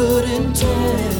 your good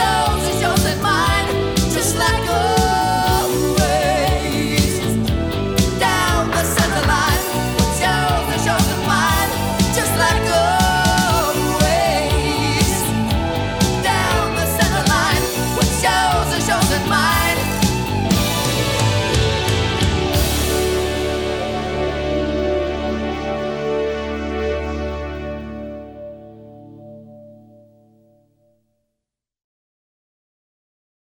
shows.